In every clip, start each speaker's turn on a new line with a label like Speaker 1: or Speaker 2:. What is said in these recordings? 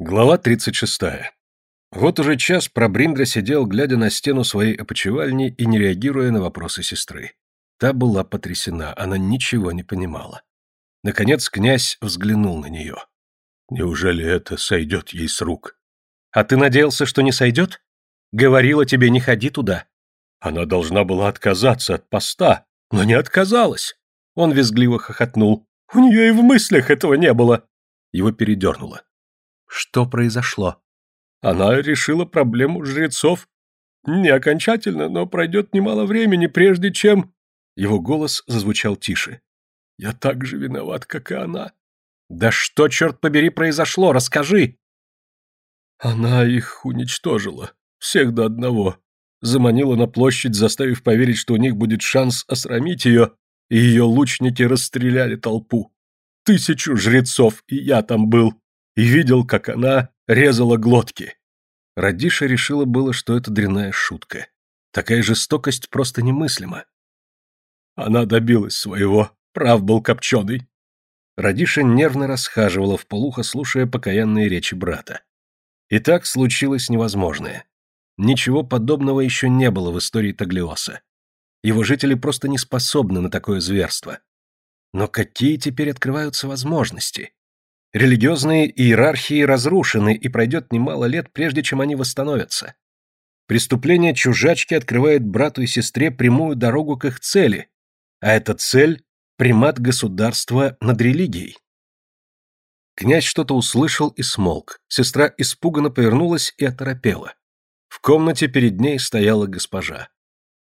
Speaker 1: Глава 36. Вот уже час Пробриндра сидел, глядя на стену своей опочивальни и не реагируя на вопросы сестры. Та была потрясена, она ничего не понимала. Наконец князь взглянул на нее. Неужели это сойдет ей с рук? А ты надеялся, что не сойдет? Говорила тебе, не ходи туда. Она должна была отказаться от поста, но не отказалась. Он визгливо хохотнул. У нее и в мыслях этого не было. Его передернуло. Что произошло? Она решила проблему жрецов. Не окончательно, но пройдет немало времени, прежде чем... Его голос зазвучал тише. Я так же виноват, как и она. Да что, черт побери, произошло? Расскажи. Она их уничтожила. Всех до одного. Заманила на площадь, заставив поверить, что у них будет шанс осрамить ее, и ее лучники расстреляли толпу. Тысячу жрецов, и я там был и видел, как она резала глотки. Радиша решила было, что это дрянная шутка. Такая жестокость просто немыслима. Она добилась своего, прав был копченый. Радиша нервно расхаживала в полухо, слушая покаянные речи брата. И так случилось невозможное. Ничего подобного еще не было в истории Таглиоса. Его жители просто не способны на такое зверство. Но какие теперь открываются возможности? Религиозные иерархии разрушены, и пройдет немало лет, прежде чем они восстановятся. Преступление чужачки открывает брату и сестре прямую дорогу к их цели, а эта цель – примат государства над религией. Князь что-то услышал и смолк. Сестра испуганно повернулась и оторопела. В комнате перед ней стояла госпожа.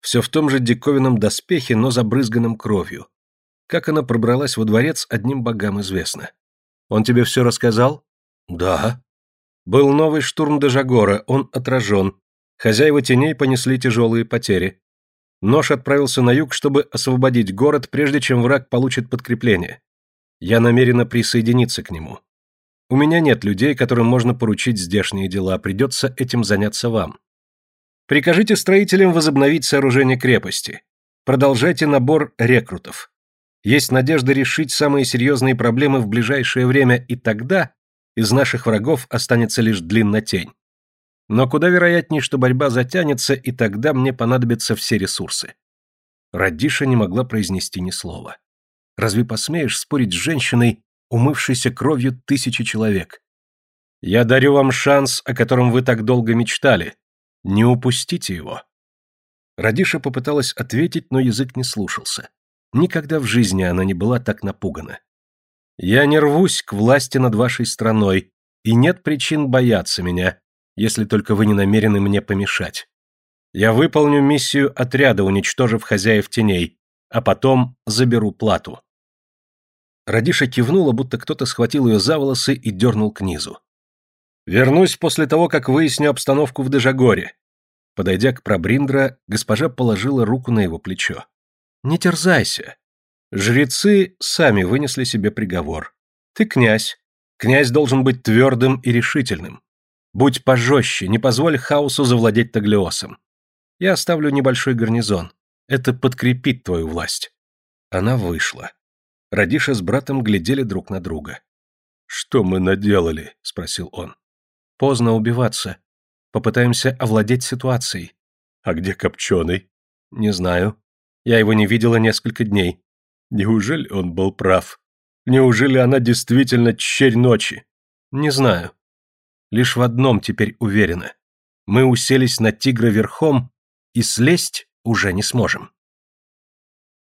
Speaker 1: Все в том же диковинном доспехе, но забрызганном кровью. Как она пробралась во дворец, одним богам известно. Он тебе все рассказал? Да. Был новый штурм Дежагора, он отражен. Хозяева теней понесли тяжелые потери. Нож отправился на юг, чтобы освободить город, прежде чем враг получит подкрепление. Я намерена присоединиться к нему. У меня нет людей, которым можно поручить здешние дела, придется этим заняться вам. Прикажите строителям возобновить сооружение крепости. Продолжайте набор рекрутов. Есть надежда решить самые серьезные проблемы в ближайшее время, и тогда из наших врагов останется лишь длиннотень. Но куда вероятнее, что борьба затянется, и тогда мне понадобятся все ресурсы. Радиша не могла произнести ни слова. Разве посмеешь спорить с женщиной, умывшейся кровью тысячи человек? Я дарю вам шанс, о котором вы так долго мечтали. Не упустите его. Радиша попыталась ответить, но язык не слушался. Никогда в жизни она не была так напугана. Я не рвусь к власти над вашей страной, и нет причин бояться меня, если только вы не намерены мне помешать. Я выполню миссию отряда, уничтожив хозяев теней, а потом заберу плату. Радиша кивнула, будто кто-то схватил ее за волосы и дернул к низу. «Вернусь после того, как выясню обстановку в Дежагоре». Подойдя к Пробриндра, госпожа положила руку на его плечо. Не терзайся. Жрецы сами вынесли себе приговор. Ты князь. Князь должен быть твердым и решительным. Будь пожестче, не позволь хаосу завладеть Таглиосом. Я оставлю небольшой гарнизон. Это подкрепит твою власть. Она вышла. Радиша с братом глядели друг на друга. «Что мы наделали?» — спросил он. «Поздно убиваться. Попытаемся овладеть ситуацией». «А где Копченый?» «Не знаю. Я его не видела несколько дней. Неужели он был прав? Неужели она действительно черь ночи? Не знаю. Лишь в одном теперь уверена. Мы уселись на тигра верхом и слезть уже не сможем.